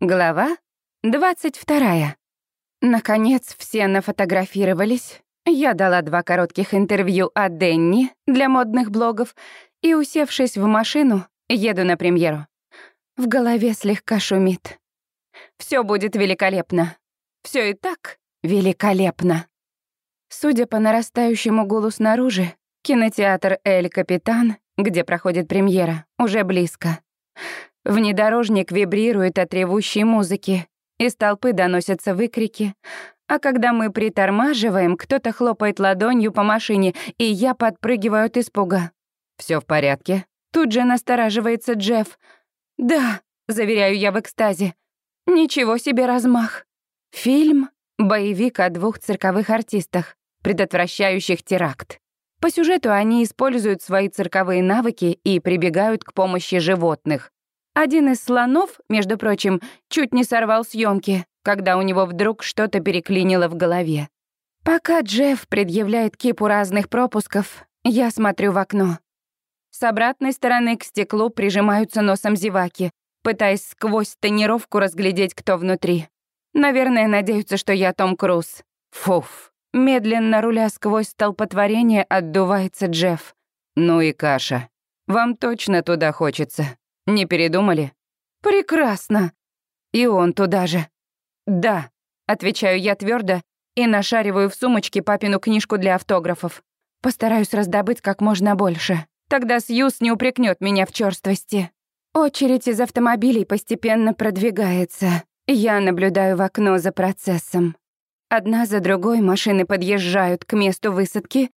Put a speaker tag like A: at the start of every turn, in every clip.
A: Глава 22. Наконец, все нафотографировались. Я дала два коротких интервью о Денни для модных блогов и, усевшись в машину, еду на премьеру. В голове слегка шумит. Все будет великолепно. Все и так великолепно. Судя по нарастающему гулу снаружи, кинотеатр «Эль Капитан», где проходит премьера, уже близко. Внедорожник вибрирует от ревущей музыки. Из толпы доносятся выкрики. А когда мы притормаживаем, кто-то хлопает ладонью по машине, и я подпрыгиваю от испуга. Все в порядке?» Тут же настораживается Джефф. «Да», — заверяю я в экстазе. «Ничего себе размах». Фильм — боевик о двух цирковых артистах, предотвращающих теракт. По сюжету они используют свои цирковые навыки и прибегают к помощи животных. Один из слонов, между прочим, чуть не сорвал съемки, когда у него вдруг что-то переклинило в голове. Пока Джефф предъявляет кипу разных пропусков, я смотрю в окно. С обратной стороны к стеклу прижимаются носом зеваки, пытаясь сквозь тонировку разглядеть, кто внутри. Наверное, надеются, что я Том Круз. Фуф. Медленно руля сквозь столпотворение отдувается Джефф. «Ну и каша. Вам точно туда хочется?» Не передумали? Прекрасно. И он туда же. Да, отвечаю я твердо и нашариваю в сумочке папину книжку для автографов. Постараюсь раздобыть как можно больше. Тогда Сьюз не упрекнет меня в черствости. Очередь из автомобилей постепенно продвигается. Я наблюдаю в окно за процессом. Одна за другой машины подъезжают к месту высадки.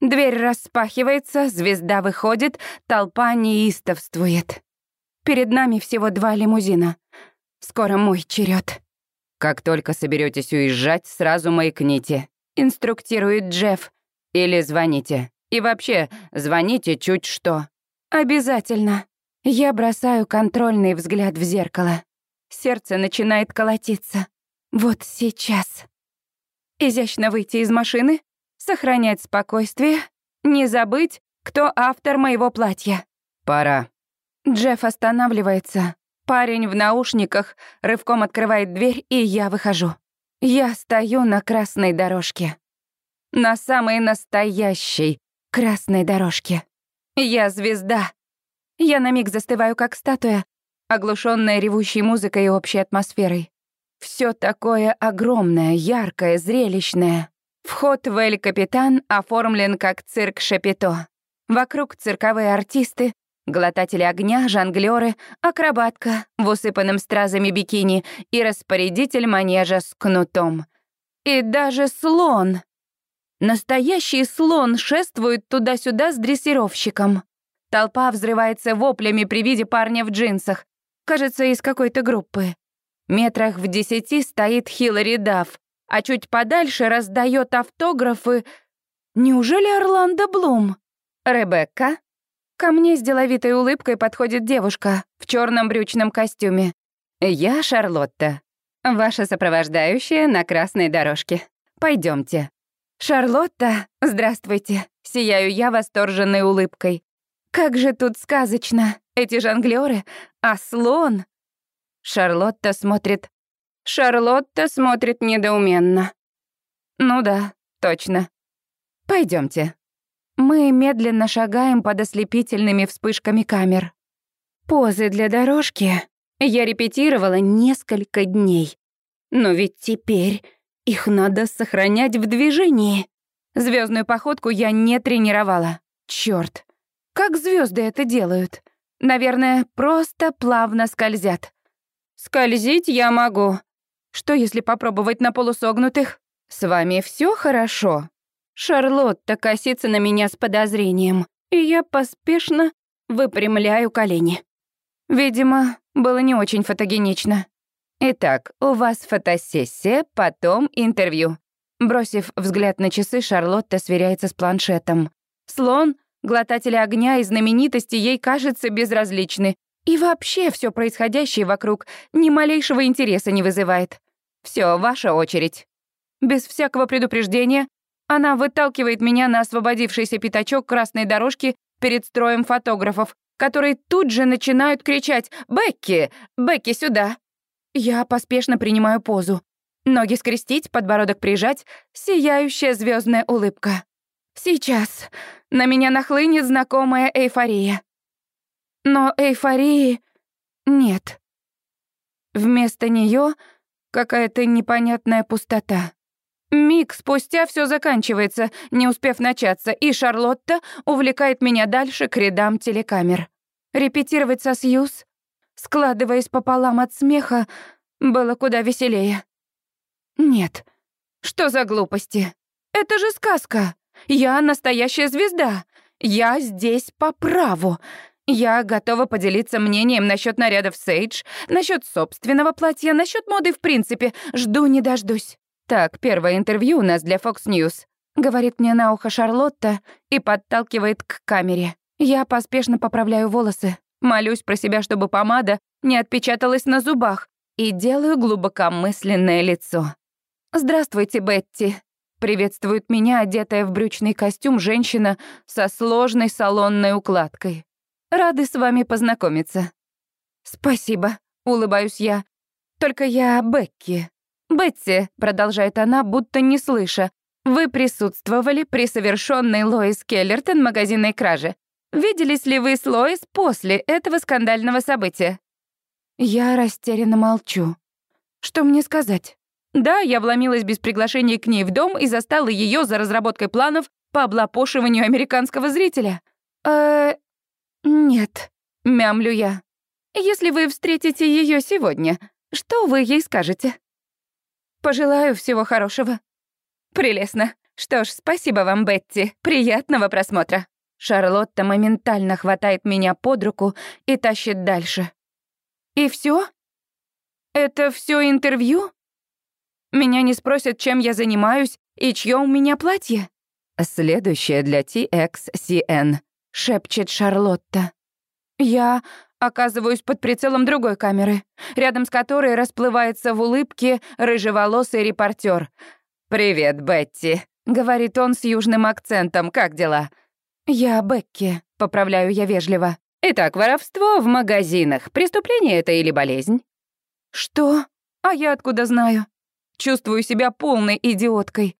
A: Дверь распахивается, звезда выходит, толпа неистовствует. Перед нами всего два лимузина. Скоро мой черед. Как только соберетесь уезжать, сразу маякните. Инструктирует Джефф. Или звоните. И вообще, звоните чуть что. Обязательно. Я бросаю контрольный взгляд в зеркало. Сердце начинает колотиться. Вот сейчас. Изящно выйти из машины, сохранять спокойствие, не забыть, кто автор моего платья. Пора. Джефф останавливается. Парень в наушниках рывком открывает дверь, и я выхожу. Я стою на красной дорожке. На самой настоящей красной дорожке. Я звезда. Я на миг застываю, как статуя, оглушенная ревущей музыкой и общей атмосферой. Все такое огромное, яркое, зрелищное. Вход в Эль Капитан оформлен как цирк Шапито. Вокруг цирковые артисты, глотатели огня, жонглёры, акробатка в усыпанном стразами бикини и распорядитель манежа с кнутом. И даже слон. Настоящий слон шествует туда-сюда с дрессировщиком. Толпа взрывается воплями при виде парня в джинсах. Кажется, из какой-то группы. Метрах в десяти стоит Хиллари Дафф, а чуть подальше раздает автографы. Неужели Орландо Блум? Ребекка, Ко мне с деловитой улыбкой подходит девушка в черном брючном костюме. Я Шарлотта, ваша сопровождающая на красной дорожке. Пойдемте. Шарлотта, здравствуйте. Сияю я восторженной улыбкой. Как же тут сказочно. Эти жонглёры, а слон. Шарлотта смотрит... Шарлотта смотрит недоуменно. Ну да, точно. Пойдемте. Мы медленно шагаем под ослепительными вспышками камер. Позы для дорожки я репетировала несколько дней. Но ведь теперь их надо сохранять в движении. Звездную походку я не тренировала. Черт, как звезды это делают? Наверное, просто плавно скользят. Скользить я могу. Что, если попробовать на полусогнутых? С вами все хорошо? Шарлотта косится на меня с подозрением, и я поспешно выпрямляю колени. Видимо, было не очень фотогенично. Итак, у вас фотосессия, потом интервью. Бросив взгляд на часы, Шарлотта сверяется с планшетом. Слон, глотатель огня и знаменитости ей кажется безразличны. И вообще все происходящее вокруг ни малейшего интереса не вызывает. Все, ваша очередь. Без всякого предупреждения она выталкивает меня на освободившийся пятачок красной дорожки перед строем фотографов, которые тут же начинают кричать «Бекки! Бекки, сюда!» Я поспешно принимаю позу. Ноги скрестить, подбородок прижать, сияющая звездная улыбка. Сейчас на меня нахлынет знакомая эйфория. Но эйфории нет. Вместо нее какая-то непонятная пустота. Миг спустя все заканчивается, не успев начаться, и Шарлотта увлекает меня дальше к рядам телекамер. Репетировать со Сьюз, складываясь пополам от смеха, было куда веселее. Нет, что за глупости? Это же сказка. Я настоящая звезда. Я здесь по праву. Я готова поделиться мнением насчет нарядов Сейдж, насчет собственного платья, насчет моды в принципе. Жду не дождусь. Так, первое интервью у нас для Fox News. Говорит мне на ухо Шарлотта и подталкивает к камере. Я поспешно поправляю волосы, молюсь про себя, чтобы помада не отпечаталась на зубах, и делаю глубокомысленное лицо. «Здравствуйте, Бетти», Приветствует меня одетая в брючный костюм женщина со сложной салонной укладкой. Рады с вами познакомиться. Спасибо, улыбаюсь я. Только я Бекки. Бетти, продолжает она, будто не слыша. Вы присутствовали при совершенной Лоис Келлертон магазинной краже. Виделись ли вы с Лоис после этого скандального события? Я растерянно молчу. Что мне сказать? Да, я вломилась без приглашения к ней в дом и застала ее за разработкой планов по облапошиванию американского зрителя. Э, нет, мямлю я. Если вы встретите ее сегодня, что вы ей скажете? Пожелаю всего хорошего. Прелестно. Что ж, спасибо вам, Бетти. Приятного просмотра. Шарлотта моментально хватает меня под руку и тащит дальше. И все? Это все интервью? Меня не спросят, чем я занимаюсь и чье у меня платье. «Следующее для TXCN», — шепчет Шарлотта. Я оказываюсь под прицелом другой камеры, рядом с которой расплывается в улыбке рыжеволосый репортер. «Привет, Бетти», — говорит он с южным акцентом. «Как дела?» «Я Бекки», — поправляю я вежливо. «Итак, воровство в магазинах. Преступление это или болезнь?» «Что? А я откуда знаю?» Чувствую себя полной идиоткой.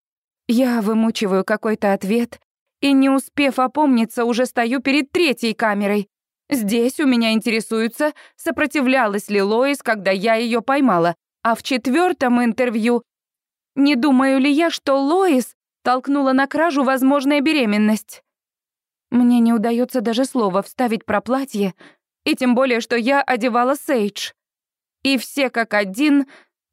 A: Я вымучиваю какой-то ответ и, не успев опомниться, уже стою перед третьей камерой. Здесь у меня интересуются, сопротивлялась ли Лоис, когда я ее поймала, а в четвертом интервью не думаю ли я, что Лоис толкнула на кражу возможная беременность. Мне не удается даже слова вставить про платье, и тем более, что я одевала Сейдж. И все как один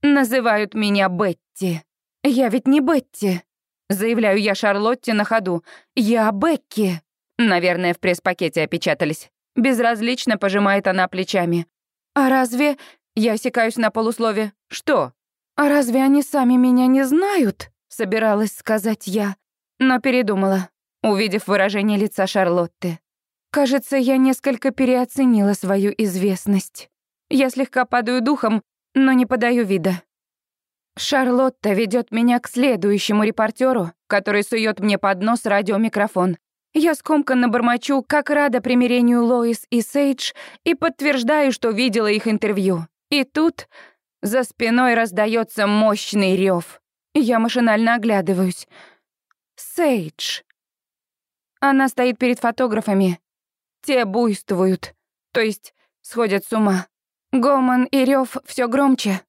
A: Называют меня Бетти. Я ведь не Бетти. Заявляю я Шарлотте на ходу. Я Бекки. Наверное, в пресс-пакете опечатались. Безразлично пожимает она плечами. А разве... Я осекаюсь на полуслове. Что? А разве они сами меня не знают? Собиралась сказать я. Но передумала, увидев выражение лица Шарлотты. Кажется, я несколько переоценила свою известность. Я слегка падаю духом но не подаю вида. Шарлотта ведет меня к следующему репортеру, который сует мне под нос радиомикрофон. Я скомканно бормочу, как рада примирению Лоис и Сейдж, и подтверждаю, что видела их интервью. И тут за спиной раздается мощный рев. Я машинально оглядываюсь. Сейдж. Она стоит перед фотографами. Те буйствуют, то есть сходят с ума. Гомон и рев все громче.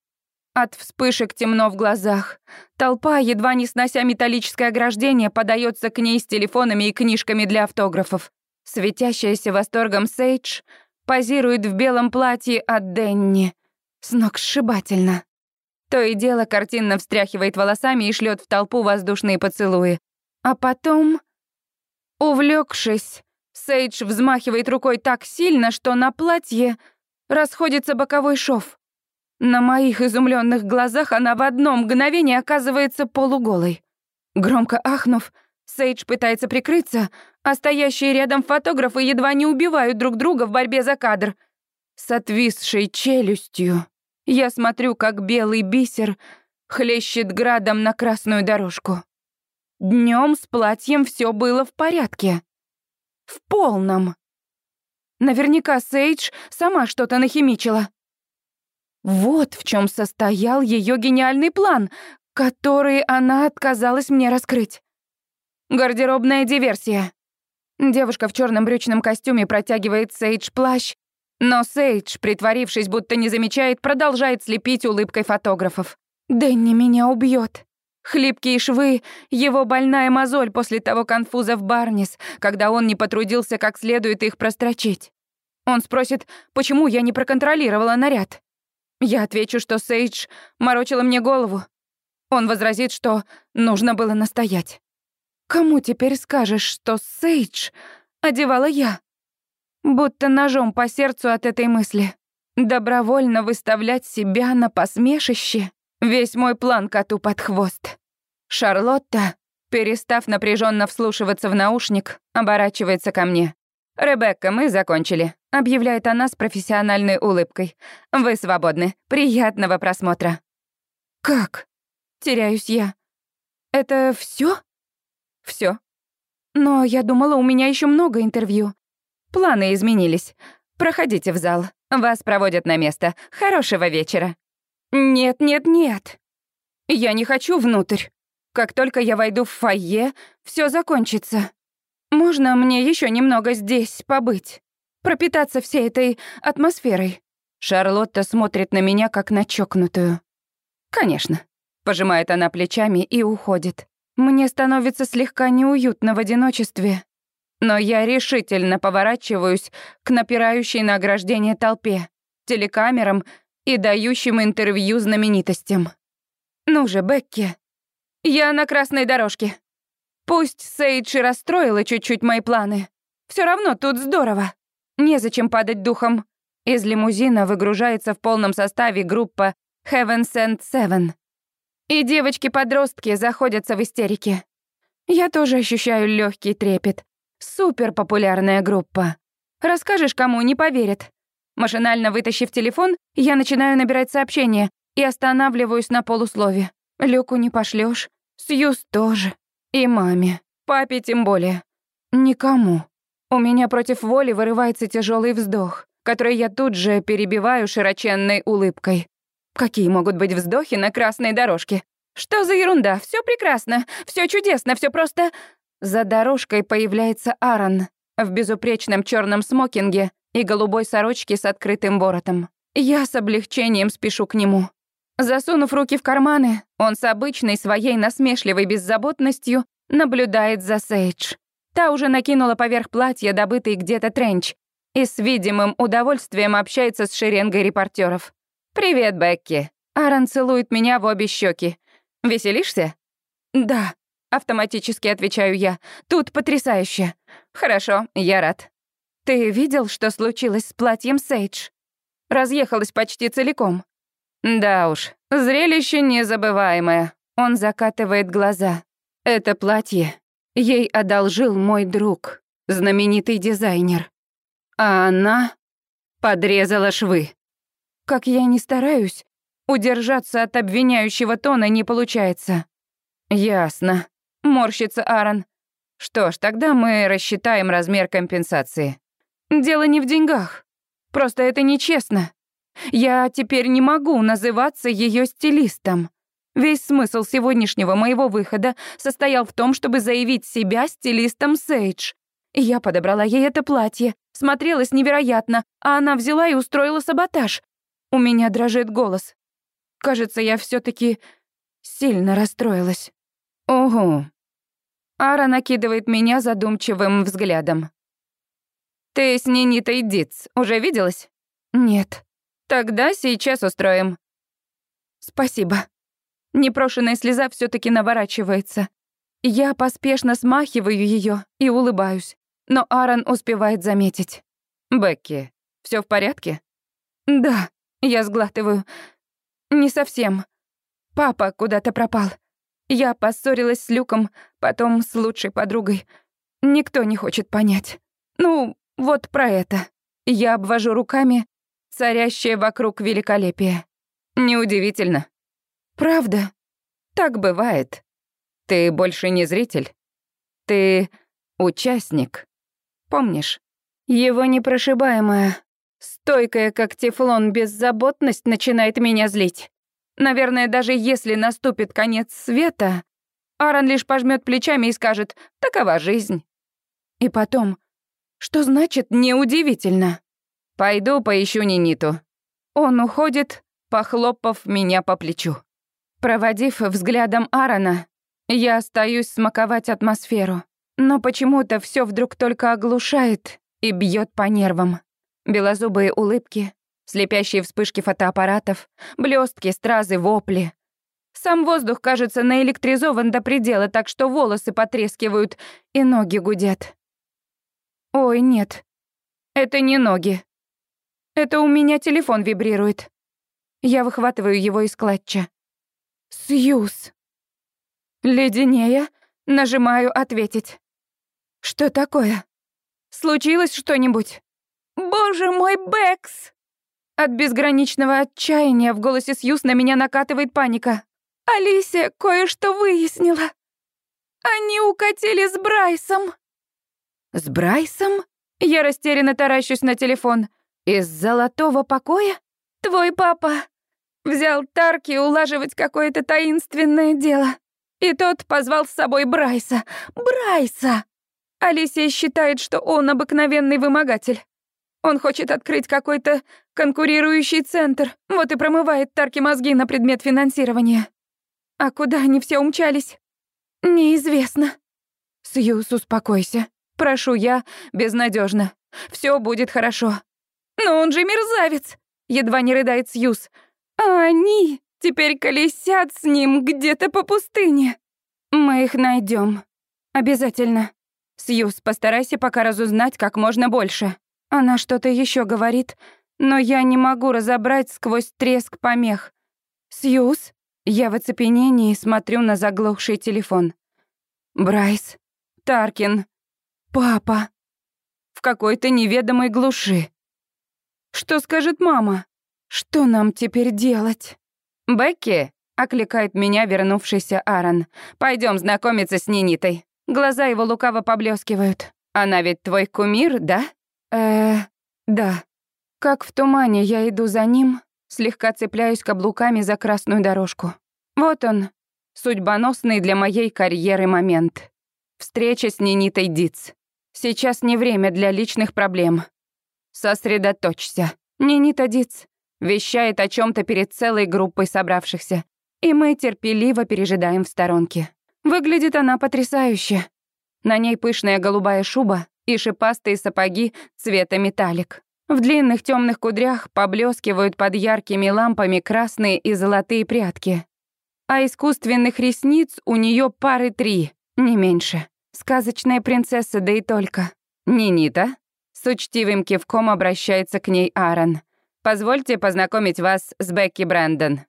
A: От вспышек темно в глазах. Толпа, едва не снося металлическое ограждение, подается к ней с телефонами и книжками для автографов. Светящаяся восторгом Сейдж позирует в белом платье от Денни. Сногсшибательно. То и дело картинно встряхивает волосами и шлет в толпу воздушные поцелуи. А потом, увлекшись, Сейдж взмахивает рукой так сильно, что на платье расходится боковой шов. На моих изумленных глазах она в одно мгновение оказывается полуголой. Громко ахнув, Сейдж пытается прикрыться, а стоящие рядом фотографы едва не убивают друг друга в борьбе за кадр. С отвисшей челюстью я смотрю, как белый бисер хлещет градом на красную дорожку. Днем с платьем все было в порядке. В полном. Наверняка Сейдж сама что-то нахимичила. Вот в чем состоял ее гениальный план, который она отказалась мне раскрыть. Гардеробная диверсия. Девушка в черном брючном костюме протягивает Сейдж плащ, но Сейдж, притворившись, будто не замечает, продолжает слепить улыбкой фотографов. «Дэнни меня убьет. Хлипкие швы — его больная мозоль после того конфуза в Барнис, когда он не потрудился как следует их прострочить. Он спросит, почему я не проконтролировала наряд. Я отвечу, что Сейдж морочила мне голову. Он возразит, что нужно было настоять. Кому теперь скажешь, что Сейдж одевала я? Будто ножом по сердцу от этой мысли. Добровольно выставлять себя на посмешище. Весь мой план коту под хвост. Шарлотта, перестав напряженно вслушиваться в наушник, оборачивается ко мне. «Ребекка, мы закончили», — объявляет она с профессиональной улыбкой. «Вы свободны. Приятного просмотра». «Как?» — теряюсь я. «Это все? Все. Но я думала, у меня еще много интервью. Планы изменились. Проходите в зал. Вас проводят на место. Хорошего вечера». «Нет, нет, нет. Я не хочу внутрь. Как только я войду в фойе, все закончится. Можно мне еще немного здесь побыть? Пропитаться всей этой атмосферой?» Шарлотта смотрит на меня, как на чокнутую. «Конечно». Пожимает она плечами и уходит. Мне становится слегка неуютно в одиночестве, но я решительно поворачиваюсь к напирающей на ограждение толпе, телекамерам и дающим интервью знаменитостям. «Ну же, Бекки, я на красной дорожке. Пусть Сейдж и расстроила чуть-чуть мои планы. Все равно тут здорово. Незачем падать духом. Из лимузина выгружается в полном составе группа Heaven Sent Seven. И девочки-подростки заходятся в истерике. Я тоже ощущаю легкий трепет. Супер популярная группа. Расскажешь кому, не поверят. Машинально вытащив телефон, я начинаю набирать сообщение и останавливаюсь на полуслове. Люку не пошлешь, Сьюз тоже. И маме. Папе тем более. Никому. У меня против воли вырывается тяжелый вздох, который я тут же перебиваю широченной улыбкой. Какие могут быть вздохи на красной дорожке? Что за ерунда? Все прекрасно, все чудесно, все просто... За дорожкой появляется Аарон в безупречном черном смокинге и голубой сорочке с открытым воротом. Я с облегчением спешу к нему. Засунув руки в карманы, он с обычной своей насмешливой беззаботностью наблюдает за Сейдж. Та уже накинула поверх платья добытый где-то тренч и с видимым удовольствием общается с шеренгой репортеров. «Привет, Бекки». Аарон целует меня в обе щеки. «Веселишься?» «Да», — автоматически отвечаю я. «Тут потрясающе». «Хорошо, я рад». «Ты видел, что случилось с платьем Сейдж?» Разъехалась почти целиком. Да уж, зрелище незабываемое. Он закатывает глаза. Это платье ей одолжил мой друг, знаменитый дизайнер. А она подрезала швы. Как я не стараюсь, удержаться от обвиняющего тона не получается. Ясно. Морщится Аарон. Что ж, тогда мы рассчитаем размер компенсации. Дело не в деньгах. Просто это нечестно. Я теперь не могу называться ее стилистом. Весь смысл сегодняшнего моего выхода состоял в том, чтобы заявить себя стилистом Сейдж. Я подобрала ей это платье, смотрелось невероятно, а она взяла и устроила саботаж. У меня дрожит голос. Кажется, я все таки сильно расстроилась. Ого. Ара накидывает меня задумчивым взглядом. «Ты с Нинитой Диц уже виделась?» «Нет». Тогда сейчас устроим. Спасибо. Непрошенная слеза все таки наворачивается. Я поспешно смахиваю ее и улыбаюсь. Но Аарон успевает заметить. «Бекки, все в порядке?» «Да», — я сглатываю. «Не совсем. Папа куда-то пропал. Я поссорилась с Люком, потом с лучшей подругой. Никто не хочет понять. Ну, вот про это. Я обвожу руками, царящее вокруг великолепие. Неудивительно. Правда? Так бывает. Ты больше не зритель. Ты участник. Помнишь? Его непрошибаемая, Стойкая, как тефлон, беззаботность начинает меня злить. Наверное, даже если наступит конец света, Аарон лишь пожмет плечами и скажет «такова жизнь». И потом, что значит «неудивительно»? Пойду поищу Ниниту. Он уходит, похлопав меня по плечу. Проводив взглядом Аарона, я остаюсь смаковать атмосферу. Но почему-то все вдруг только оглушает и бьет по нервам. Белозубые улыбки, слепящие вспышки фотоаппаратов, блестки, стразы, вопли. Сам воздух, кажется, наэлектризован до предела, так что волосы потрескивают и ноги гудят. Ой, нет, это не ноги. Это у меня телефон вибрирует. Я выхватываю его из клатча. Сьюз. Леденея, нажимаю «Ответить». Что такое? Случилось что-нибудь? Боже мой, Бэкс! От безграничного отчаяния в голосе Сьюз на меня накатывает паника. Алисия кое-что выяснила. Они укатили с Брайсом. С Брайсом? Я растерянно таращусь на телефон. Из золотого покоя? Твой папа взял Тарки улаживать какое-то таинственное дело. И тот позвал с собой Брайса. Брайса! Алисия считает, что он обыкновенный вымогатель. Он хочет открыть какой-то конкурирующий центр, вот и промывает Тарки мозги на предмет финансирования. А куда они все умчались? Неизвестно. Сьюз, успокойся. Прошу я, безнадежно. Все будет хорошо. Но он же мерзавец! Едва не рыдает Сьюз. А они теперь колесят с ним где-то по пустыне. Мы их найдем. Обязательно. Сьюз, постарайся пока разузнать как можно больше. Она что-то еще говорит, но я не могу разобрать сквозь треск помех. Сьюз? Я в оцепенении смотрю на заглохший телефон. Брайс. Таркин. Папа. В какой-то неведомой глуши. Что скажет мама? Что нам теперь делать? Бекки, окликает меня вернувшийся Аарон. Пойдем знакомиться с Нинитой. Глаза его лукаво поблескивают. Она ведь твой кумир, да? Э, да. Как в тумане я иду за ним, слегка цепляюсь каблуками за красную дорожку. Вот он, судьбоносный для моей карьеры момент. Встреча с Нинитой Диц. Сейчас не время для личных проблем. Сосредоточься. Нинита Диц вещает о чем то перед целой группой собравшихся, и мы терпеливо пережидаем в сторонке. Выглядит она потрясающе. На ней пышная голубая шуба и шипастые сапоги цвета металлик. В длинных темных кудрях поблескивают под яркими лампами красные и золотые прядки. А искусственных ресниц у нее пары три, не меньше. Сказочная принцесса, да и только. Нинита. С учтивым кивком обращается к ней Аарон. Позвольте познакомить вас с Бекки Брэндон.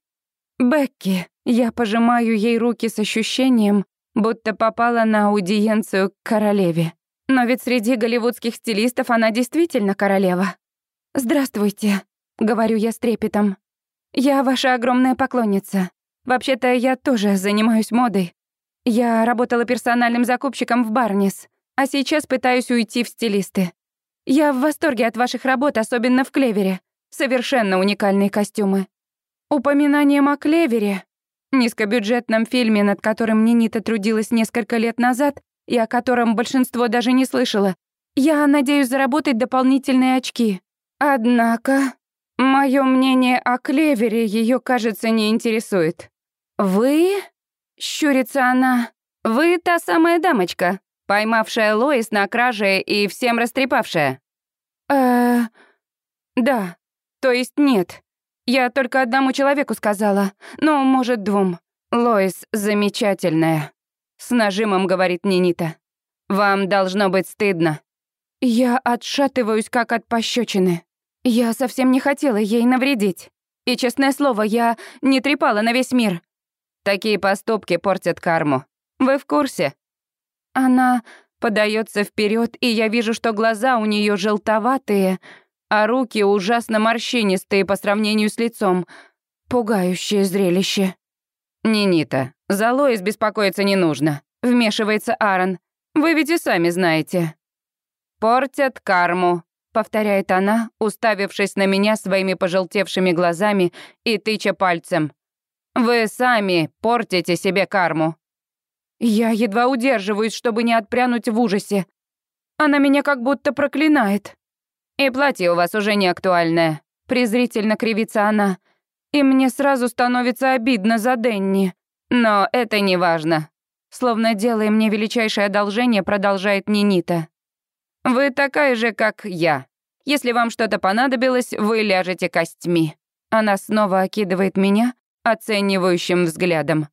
A: Бекки. Я пожимаю ей руки с ощущением, будто попала на аудиенцию к королеве. Но ведь среди голливудских стилистов она действительно королева. «Здравствуйте», — говорю я с трепетом. «Я ваша огромная поклонница. Вообще-то я тоже занимаюсь модой. Я работала персональным закупщиком в Барнис, а сейчас пытаюсь уйти в стилисты. Я в восторге от ваших работ, особенно в Клевере. Совершенно уникальные костюмы. Упоминанием о Клевере, низкобюджетном фильме, над которым Нинита трудилась несколько лет назад, и о котором большинство даже не слышало, я надеюсь заработать дополнительные очки. Однако, мое мнение о Клевере ее, кажется, не интересует. Вы Щурится она. «Вы та самая дамочка, поймавшая Лоис на краже и всем растрепавшая?» э Да. То есть нет. Я только одному человеку сказала. Ну, может, двум. Лоис замечательная. С нажимом говорит Нинита. Вам должно быть стыдно. Я отшатываюсь, как от пощечины. Я совсем не хотела ей навредить. И, честное слово, я не трепала на весь мир. Такие поступки портят карму. Вы в курсе? Она подается вперед, и я вижу, что глаза у нее желтоватые, а руки ужасно морщинистые по сравнению с лицом. Пугающее зрелище. «Нинита, за Лоис беспокоиться не нужно», — вмешивается Аарон. «Вы ведь и сами знаете». «Портят карму», — повторяет она, уставившись на меня своими пожелтевшими глазами и тыча пальцем. «Вы сами портите себе карму». Я едва удерживаюсь, чтобы не отпрянуть в ужасе. Она меня как будто проклинает. «И платье у вас уже не актуальное», — презрительно кривится она. «И мне сразу становится обидно за Денни. Но это не важно». Словно делая мне величайшее одолжение, продолжает Нинита. «Вы такая же, как я. Если вам что-то понадобилось, вы ляжете костьми». Она снова окидывает меня оценивающим взглядом.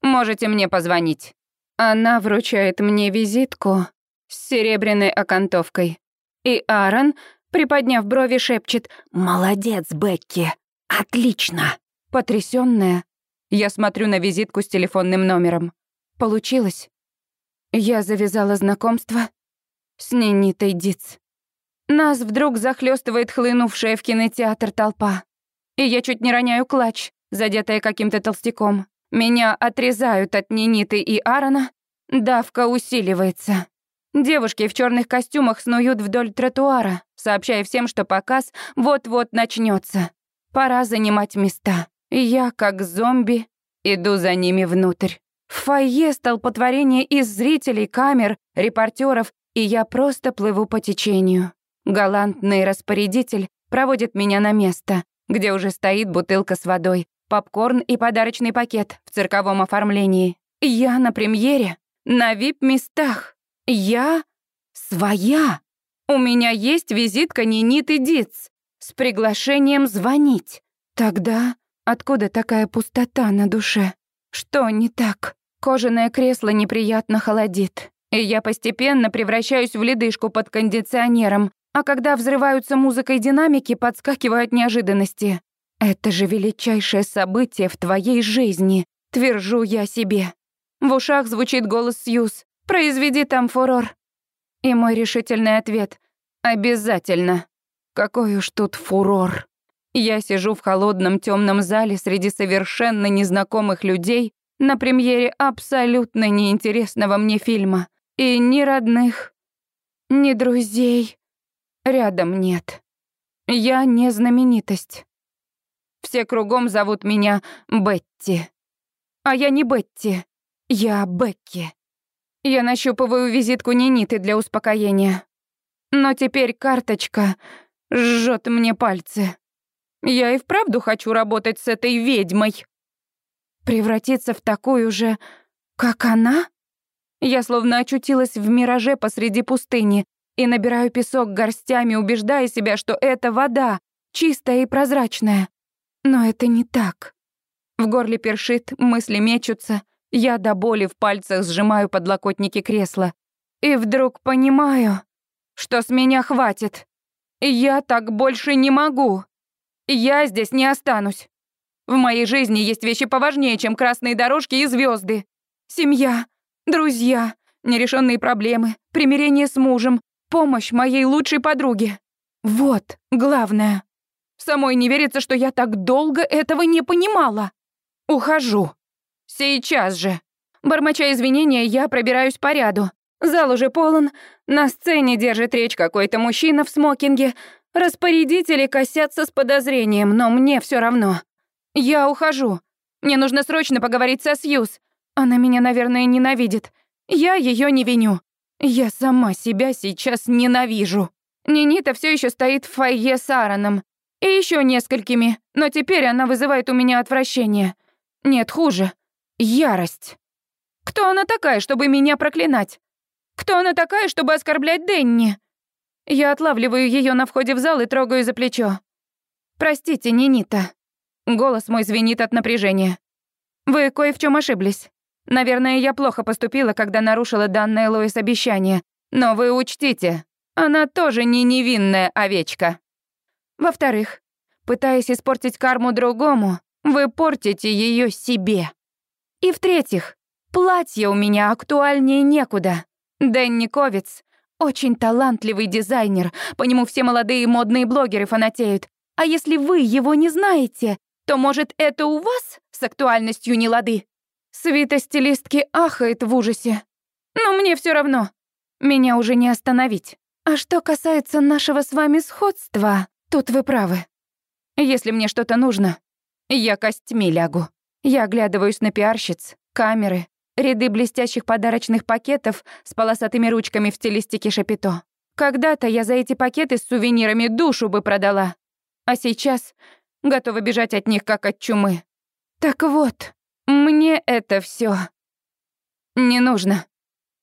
A: «Можете мне позвонить». Она вручает мне визитку с серебряной окантовкой. И Аарон, приподняв брови, шепчет «Молодец, Бекки! Отлично!» Потрясённая, я смотрю на визитку с телефонным номером. Получилось. Я завязала знакомство с Нинитой Диц. Нас вдруг захлестывает хлынувшая в кинотеатр толпа. И я чуть не роняю клатч, задетая каким-то толстяком. Меня отрезают от Ниниты и Аарона. Давка усиливается. Девушки в черных костюмах снуют вдоль тротуара, сообщая всем, что показ вот-вот начнется. Пора занимать места. Я, как зомби, иду за ними внутрь. В фойе столпотворение из зрителей, камер, репортеров, и я просто плыву по течению. Галантный распорядитель проводит меня на место, где уже стоит бутылка с водой, попкорн и подарочный пакет в цирковом оформлении. Я на премьере, на вип-местах. Я своя. У меня есть визитка Нинит и Диц с приглашением звонить. Тогда откуда такая пустота на душе? Что не так? Кожаное кресло неприятно холодит, и я постепенно превращаюсь в ледышку под кондиционером, а когда взрываются музыкой динамики, подскакиваю от неожиданности. Это же величайшее событие в твоей жизни, твержу я себе. В ушах звучит голос Сьюз. «Произведи там фурор». И мой решительный ответ «Обязательно». Какой уж тут фурор. Я сижу в холодном темном зале среди совершенно незнакомых людей на премьере абсолютно неинтересного мне фильма. И ни родных, ни друзей рядом нет. Я не знаменитость. Все кругом зовут меня Бетти. А я не Бетти, я Бекки. Я нащупываю визитку Ниниты для успокоения. Но теперь карточка жжет мне пальцы. Я и вправду хочу работать с этой ведьмой. Превратиться в такую же, как она? Я словно очутилась в мираже посреди пустыни и набираю песок горстями, убеждая себя, что это вода, чистая и прозрачная. Но это не так. В горле першит, мысли мечутся, я до боли в пальцах сжимаю подлокотники кресла. И вдруг понимаю, что с меня хватит. Я так больше не могу. Я здесь не останусь. В моей жизни есть вещи поважнее, чем красные дорожки и звезды. Семья, друзья, нерешенные проблемы, примирение с мужем, помощь моей лучшей подруге. Вот главное. Самой не верится, что я так долго этого не понимала. Ухожу. Сейчас же. Бормоча извинения, я пробираюсь по ряду. Зал уже полон, на сцене держит речь какой-то мужчина в смокинге. Распорядители косятся с подозрением, но мне все равно. «Я ухожу. Мне нужно срочно поговорить со Сьюз. Она меня, наверное, ненавидит. Я ее не виню. Я сама себя сейчас ненавижу. Нинита все еще стоит в фойе с Аароном. И еще несколькими, но теперь она вызывает у меня отвращение. Нет, хуже. Ярость. Кто она такая, чтобы меня проклинать? Кто она такая, чтобы оскорблять Денни? Я отлавливаю ее на входе в зал и трогаю за плечо. «Простите, Нинита, Голос мой звенит от напряжения. Вы кое в чем ошиблись. Наверное, я плохо поступила, когда нарушила данное Лоис обещание. Но вы учтите, она тоже не невинная овечка. Во-вторых, пытаясь испортить карму другому, вы портите ее себе. И в-третьих, платье у меня актуальнее некуда. Дэнни Ковиц — очень талантливый дизайнер, по нему все молодые модные блогеры фанатеют. А если вы его не знаете, то, может, это у вас с актуальностью не лады? Свита стилистки ахает в ужасе. Но мне все равно. Меня уже не остановить. А что касается нашего с вами сходства, тут вы правы. Если мне что-то нужно, я костьми лягу. Я оглядываюсь на пиарщиц, камеры, ряды блестящих подарочных пакетов с полосатыми ручками в стилистике шапито. Когда-то я за эти пакеты с сувенирами душу бы продала, а сейчас готова бежать от них, как от чумы. Так вот, мне это все не нужно.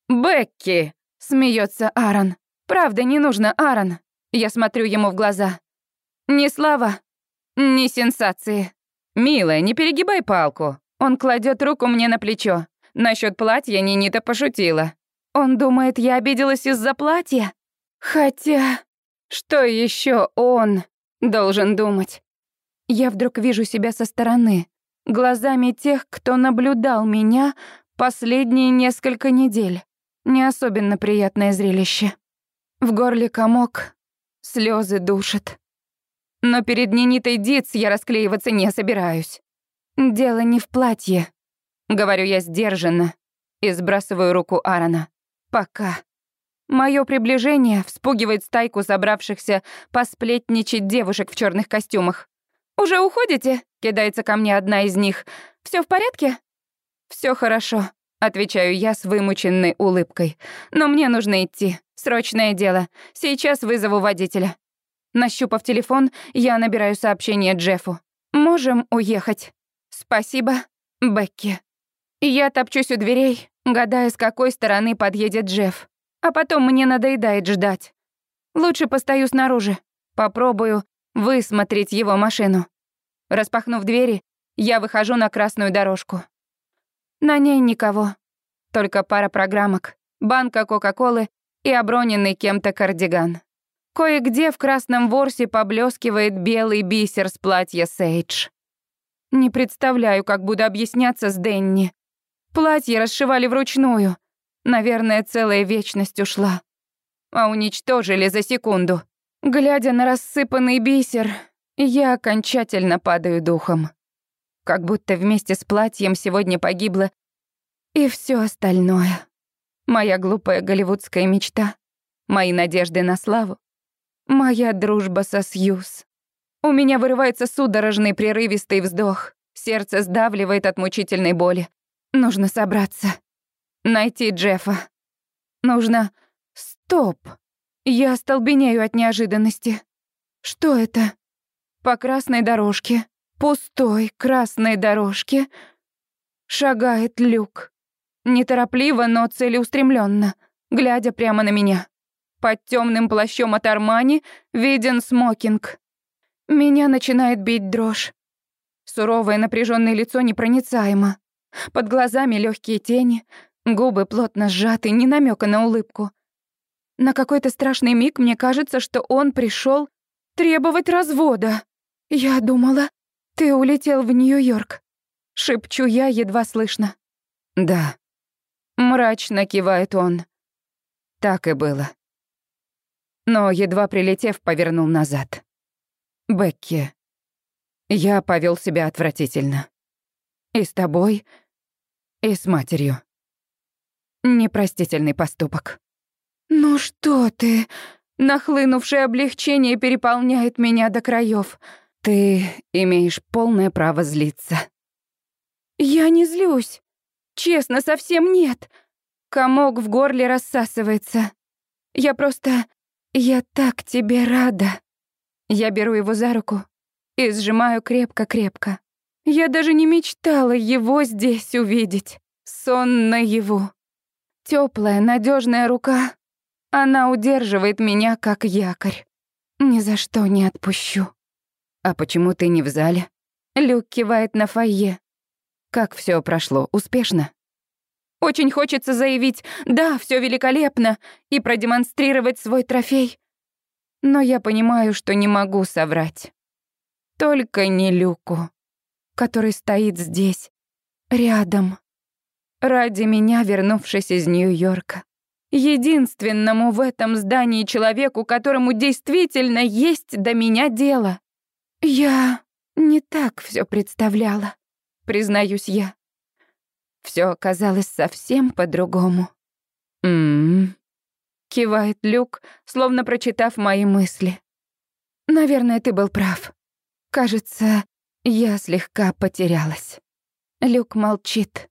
A: «Бекки!» — смеется Аарон. «Правда, не нужно, Аарон». Я смотрю ему в глаза. «Ни слава, ни сенсации». «Милая, не перегибай палку». Он кладет руку мне на плечо. Насчет платья Нинита пошутила. Он думает, я обиделась из-за платья? Хотя, что еще он должен думать? Я вдруг вижу себя со стороны, глазами тех, кто наблюдал меня последние несколько недель. Не особенно приятное зрелище. В горле комок, слезы душат. Но перед Нинитой Диц я расклеиваться не собираюсь. Дело не в платье. Говорю я сдержанно и сбрасываю руку Аарона. Пока. Мое приближение вспугивает стайку собравшихся посплетничать девушек в черных костюмах. «Уже уходите?» — кидается ко мне одна из них. Все в порядке?» Все хорошо», — отвечаю я с вымученной улыбкой. «Но мне нужно идти. Срочное дело. Сейчас вызову водителя». Нащупав телефон, я набираю сообщение Джеффу. «Можем уехать?» «Спасибо, Бекки». Я топчусь у дверей, гадая, с какой стороны подъедет Джефф. А потом мне надоедает ждать. Лучше постою снаружи. Попробую высмотреть его машину. Распахнув двери, я выхожу на красную дорожку. На ней никого. Только пара программок, банка Кока-Колы и оброненный кем-то кардиган. Кое-где в красном ворсе поблескивает белый бисер с платья Сейдж. Не представляю, как буду объясняться с Денни. Платье расшивали вручную. Наверное, целая вечность ушла. А уничтожили за секунду. Глядя на рассыпанный бисер, я окончательно падаю духом. Как будто вместе с платьем сегодня погибло и все остальное. Моя глупая голливудская мечта, мои надежды на славу, моя дружба со Сьюз. У меня вырывается судорожный прерывистый вздох, сердце сдавливает от мучительной боли. Нужно собраться, найти Джеффа. Нужно... Стоп! Я остолбенею от неожиданности. Что это? По красной дорожке пустой красной дорожке шагает люк. Неторопливо, но целеустремленно, глядя прямо на меня. Под темным плащом от Армани виден смокинг. Меня начинает бить дрожь. Суровое напряженное лицо непроницаемо. Под глазами легкие тени, губы плотно сжаты, ни намека на улыбку. На какой-то страшный миг мне кажется, что он пришел требовать развода. Я думала, «Ты улетел в Нью-Йорк», — шепчу я едва слышно. «Да», — мрачно кивает он. Так и было. Но, едва прилетев, повернул назад. «Бекки, я повел себя отвратительно. И с тобой, и с матерью. Непростительный поступок». «Ну что ты?» Нахлынувшее облегчение переполняет меня до краев. Ты имеешь полное право злиться. Я не злюсь. Честно, совсем нет. Комок в горле рассасывается. Я просто... Я так тебе рада. Я беру его за руку и сжимаю крепко-крепко. Я даже не мечтала его здесь увидеть. Сон наяву. Теплая, надежная рука. Она удерживает меня, как якорь. Ни за что не отпущу. «А почему ты не в зале?» Люк кивает на фойе. «Как все прошло? Успешно?» «Очень хочется заявить «да, все великолепно» и продемонстрировать свой трофей. Но я понимаю, что не могу соврать. Только не Люку, который стоит здесь, рядом, ради меня, вернувшись из Нью-Йорка. Единственному в этом здании человеку, которому действительно есть до меня дело. «Я не так все представляла», — признаюсь я. Все оказалось совсем по-другому. М-м. кивает Люк, словно прочитав мои мысли. Наверное, ты был прав. Кажется, я слегка потерялась. Люк молчит.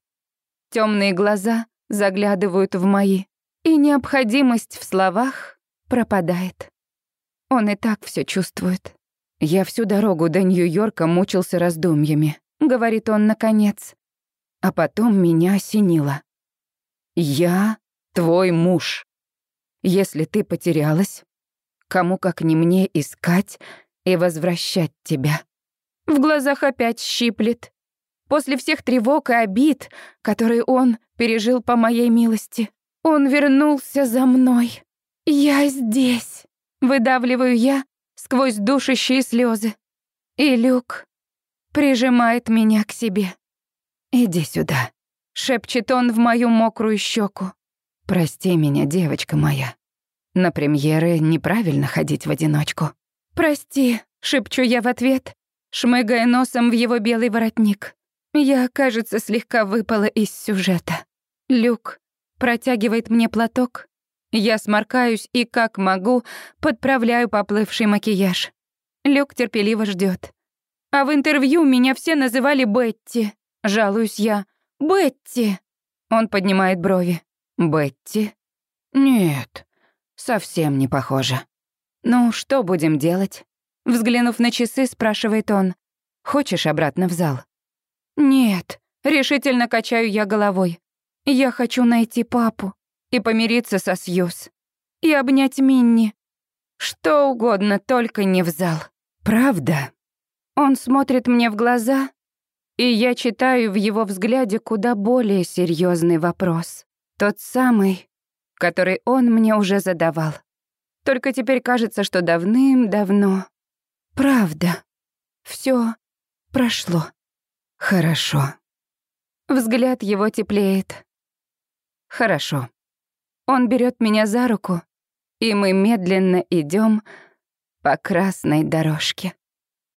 A: Темные глаза заглядывают в мои, и необходимость в словах пропадает. Он и так все чувствует. Я всю дорогу до Нью-Йорка мучился раздумьями, говорит он наконец. А потом меня осенило. Я твой муж. Если ты потерялась, кому как не мне искать и возвращать тебя. В глазах опять щиплет. После всех тревог и обид, которые он пережил по моей милости, он вернулся за мной. Я здесь. Выдавливаю я сквозь душащие слезы. И Люк прижимает меня к себе. «Иди сюда», — шепчет он в мою мокрую щеку. «Прости меня, девочка моя. На премьеры неправильно ходить в одиночку». «Прости», — шепчу я в ответ, шмыгая носом в его белый воротник. Я, кажется, слегка выпала из сюжета. Люк протягивает мне платок. Я сморкаюсь и, как могу, подправляю поплывший макияж. Люк терпеливо ждет. А в интервью меня все называли Бетти. Жалуюсь я. «Бетти!» Он поднимает брови. «Бетти?» «Нет, совсем не похоже». «Ну, что будем делать?» Взглянув на часы, спрашивает он. «Хочешь обратно в зал?» «Нет», — решительно качаю я головой. «Я хочу найти папу и помириться со Сьюз. И обнять Минни. Что угодно, только не в зал. Правда?» Он смотрит мне в глаза, и я читаю в его взгляде куда более серьезный вопрос. Тот самый, который он мне уже задавал. Только теперь кажется, что давным-давно. Правда. Все прошло. Хорошо. Взгляд его теплеет. Хорошо. Он берет меня за руку, и мы медленно идем по красной дорожке.